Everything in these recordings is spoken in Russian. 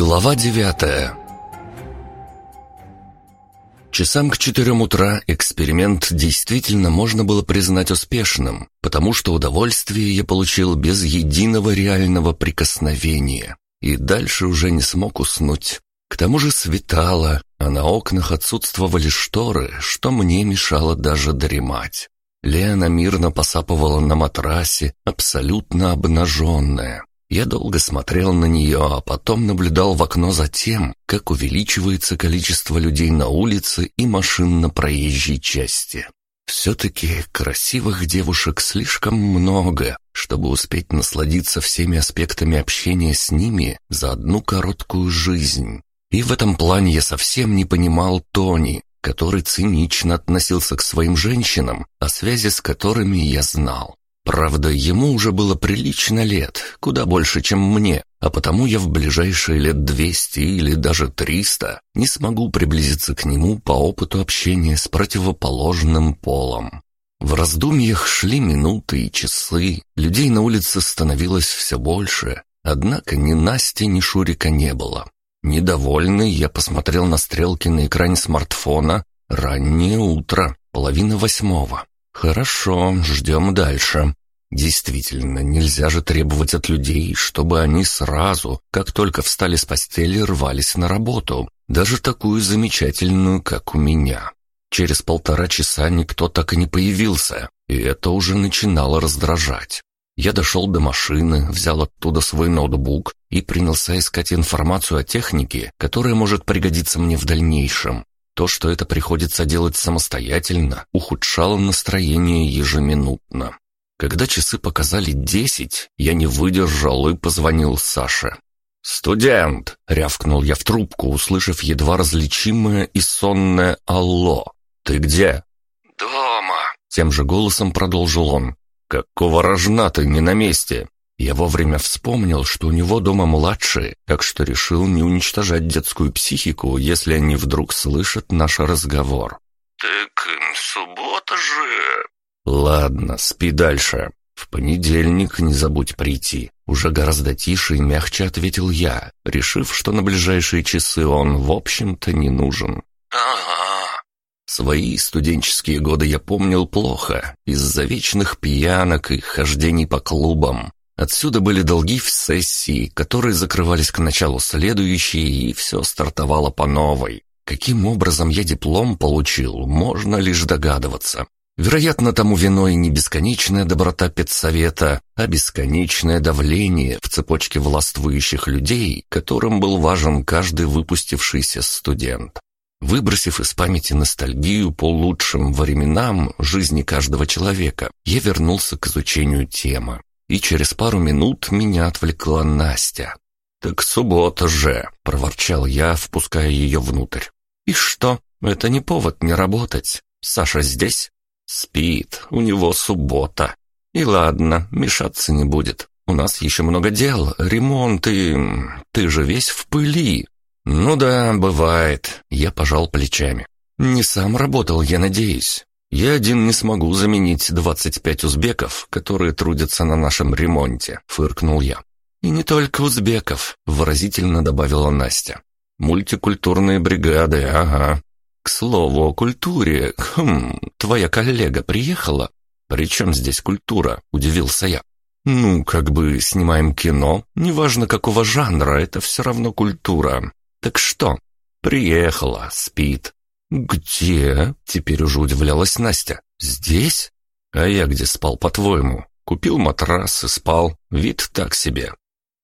Глава девятая Часам к четырем утра эксперимент действительно можно было признать успешным, потому что удовольствие я получил без единого реального прикосновения, и дальше уже не смог уснуть. К тому же светало, а на окнах отсутствовали шторы, что мне мешало даже дремать. Лена мирно посапывала на матрасе, абсолютно обнаженная. Я долго смотрел на нее, а потом наблюдал в окно за тем, как увеличивается количество людей на улице и машин на проезжей части. Все-таки красивых девушек слишком много, чтобы успеть насладиться всеми аспектами общения с ними за одну короткую жизнь. И в этом плане я совсем не понимал Тони, который цинично относился к своим женщинам, о связи с которыми я знал. Правда, ему уже было прилично лет, куда больше, чем мне, а потому я в ближайшие лет двести или даже триста не смогу приблизиться к нему по опыту общения с противоположным полом. В раздумьях шли минуты и часы, людей на улице становилось все больше, однако ни Насти, ни Шурика не было. Недовольный, я посмотрел на стрелки на экране смартфона. Раннее утро, половина восьмого. Хорошо, ждем дальше. Действительно, нельзя же требовать от людей, чтобы они сразу, как только встали с постели, рвались на работу, даже такую замечательную, как у меня. Через полтора часа никто так и не появился, и это уже начинало раздражать. Я дошел до машины, взял оттуда свой ноутбук и принялся искать информацию о технике, которая может пригодиться мне в дальнейшем. То, что это приходится делать самостоятельно, ухудшало настроение ежеминутно. Когда часы показали десять, я не выдержал и позвонил Саше. «Студент!» — рявкнул я в трубку, услышав едва различимое и сонное «Алло! Ты где?» «Дома!» — тем же голосом продолжил он. «Какого рожна ты не на месте?» Я вовремя вспомнил, что у него дома младшие, так что решил не уничтожать детскую психику, если они вдруг слышат наш разговор. «Так суббота же...» «Ладно, спи дальше. В понедельник не забудь прийти». Уже гораздо тише и мягче ответил я, решив, что на ближайшие часы он, в общем-то, не нужен. «Ага». Свои студенческие годы я помнил плохо, из-за вечных пьянок и хождений по клубам. Отсюда были долги в сессии, которые закрывались к началу следующей, и все стартовало по новой. Каким образом я диплом получил, можно лишь догадываться. Вероятно, тому виной не бесконечная доброта педсовета, а бесконечное давление в цепочке властвующих людей, которым был важен каждый выпустившийся студент. Выбросив из памяти ностальгию по лучшим временам жизни каждого человека, я вернулся к изучению темы и через пару минут меня отвлекла Настя. «Так суббота же!» — проворчал я, впуская ее внутрь. «И что? Это не повод не работать. Саша здесь?» «Спит, у него суббота. И ладно, мешаться не будет. У нас еще много дел, ремонт и... Ты же весь в пыли». «Ну да, бывает», — я пожал плечами. «Не сам работал, я надеюсь. «Я один не смогу заменить двадцать пять узбеков, которые трудятся на нашем ремонте», — фыркнул я. «И не только узбеков», — выразительно добавила Настя. «Мультикультурные бригады, ага. К слову о культуре, хм, твоя коллега приехала?» «При чем здесь культура?» — удивился я. «Ну, как бы снимаем кино, неважно какого жанра, это все равно культура. Так что?» «Приехала, спит. «Где?» — теперь уже удивлялась Настя. «Здесь? А я где спал, по-твоему? Купил матрас и спал. Вид так себе».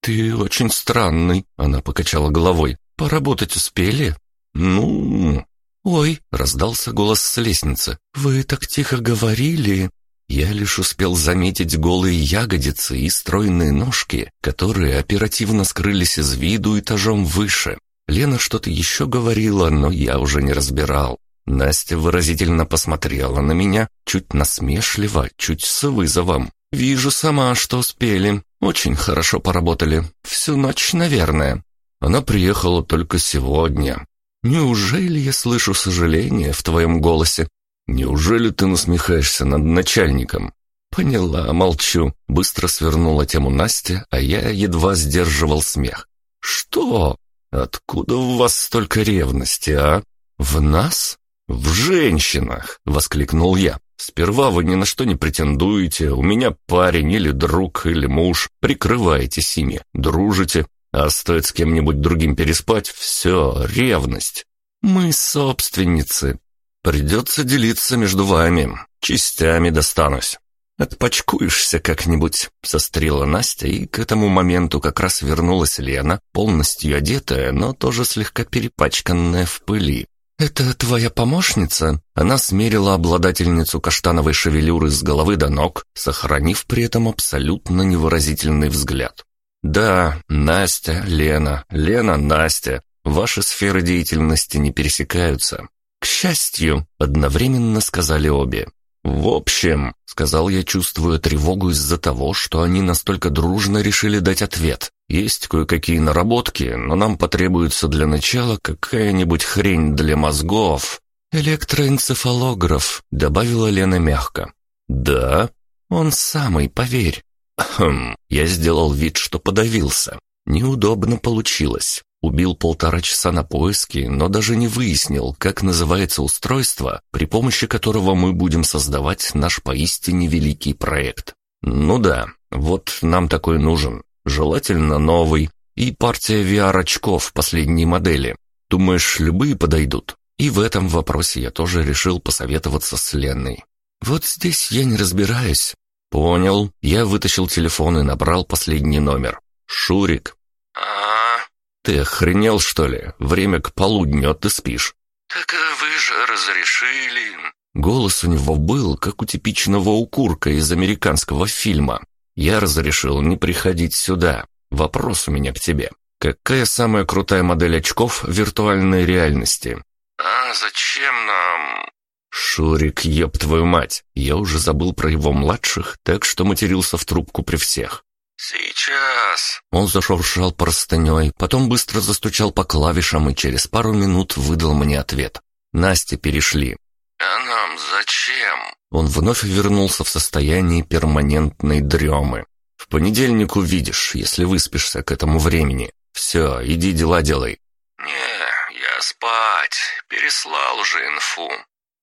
«Ты очень странный», — она покачала головой. «Поработать успели?» «Ну...» «Ой!» — раздался голос с лестницы. «Вы так тихо говорили!» Я лишь успел заметить голые ягодицы и стройные ножки, которые оперативно скрылись из виду этажом выше. Лена что-то еще говорила, но я уже не разбирал. Настя выразительно посмотрела на меня, чуть насмешливо, чуть с вызовом. «Вижу сама, что успели. Очень хорошо поработали. Всю ночь, наверное». Она приехала только сегодня. «Неужели я слышу сожаление в твоем голосе? Неужели ты насмехаешься над начальником?» «Поняла, молчу». Быстро свернула тему Настя, а я едва сдерживал смех. «Что? Откуда у вас столько ревности, а? В нас? В женщинах!» — воскликнул я. «Сперва вы ни на что не претендуете, у меня парень или друг или муж, прикрываетесь ими, дружите, а стоит с кем-нибудь другим переспать, все, ревность. Мы собственницы. Придется делиться между вами, частями достанусь. «Отпачкуешься как-нибудь», — сострила Настя, и к этому моменту как раз вернулась Лена, полностью одетая, но тоже слегка перепачканная в пыли. «Это твоя помощница?» Она смерила обладательницу каштановой шевелюры с головы до ног, сохранив при этом абсолютно невыразительный взгляд. «Да, Настя, Лена, Лена, Настя. Ваши сферы деятельности не пересекаются». «К счастью», — одновременно сказали обе. «В общем», — сказал я, чувствуя тревогу из-за того, что они настолько дружно решили дать ответ. «Есть кое-какие наработки, но нам потребуется для начала какая-нибудь хрень для мозгов». «Электроэнцефалограф», — добавила Лена мягко. «Да? Он самый, поверь». «Хм...» Я сделал вид, что подавился. Неудобно получилось. Убил полтора часа на поиски, но даже не выяснил, как называется устройство, при помощи которого мы будем создавать наш поистине великий проект. Ну да, вот нам такой нужен. Желательно новый. И партия VR-очков последней модели. Думаешь, любые подойдут? И в этом вопросе я тоже решил посоветоваться с Леной. Вот здесь я не разбираюсь. Понял. Я вытащил телефон и набрал последний номер. Шурик. А, «Ты охренел, что ли? Время к полудню, а ты спишь». «Так вы же разрешили...» Голос у него был, как у типичного укурка из американского фильма. «Я разрешил не приходить сюда. Вопрос у меня к тебе. Какая самая крутая модель очков виртуальной реальности?» «А зачем нам...» «Шурик, еб твою мать!» Я уже забыл про его младших, так что матерился в трубку при всех. «Сейчас!» Он зашуршал простыней, потом быстро застучал по клавишам и через пару минут выдал мне ответ. Настя перешли. «А нам зачем?» Он вновь вернулся в состояние перманентной дремы. «В понедельник увидишь, если выспишься к этому времени. Все, иди дела делай». «Не, я спать. Переслал уже инфу».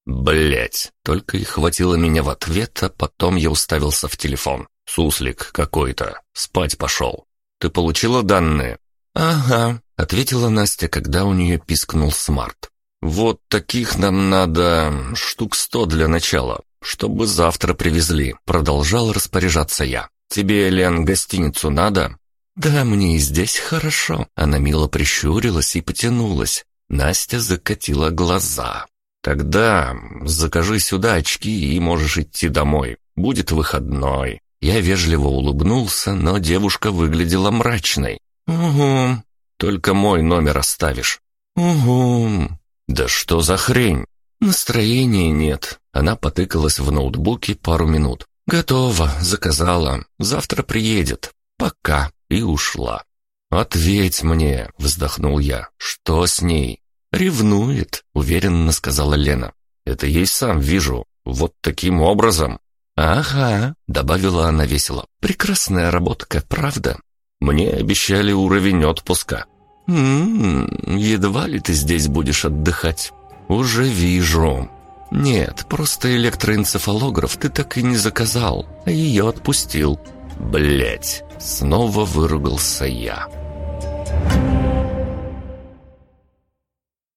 Блять, только и хватило меня в ответ, а потом я уставился в телефон. «Суслик какой-то. Спать пошел. Ты получила данные?» «Ага», — ответила Настя, когда у нее пискнул смарт. «Вот таких нам надо штук сто для начала, чтобы завтра привезли», — продолжал распоряжаться я. «Тебе, Лен, гостиницу надо?» «Да, мне и здесь хорошо». Она мило прищурилась и потянулась. Настя закатила глаза. «Тогда закажи сюда очки и можешь идти домой. Будет выходной. Я вежливо улыбнулся, но девушка выглядела мрачной. «Угу. Только мой номер оставишь». «Угу. Да что за хрень? Настроения нет». Она потыкалась в ноутбуке пару минут. «Готово, заказала. Завтра приедет. Пока». И ушла. «Ответь мне», — вздохнул я. «Что с ней?» «Ревнует», — уверенно сказала Лена. «Это ей сам вижу. Вот таким образом». «Ага», — добавила она весело. «Прекрасная работка, правда?» «Мне обещали уровень отпуска». «М-м, едва ли ты здесь будешь отдыхать?» «Уже вижу». «Нет, просто электроэнцефалограф ты так и не заказал, а ее отпустил». Блять, снова выругался я.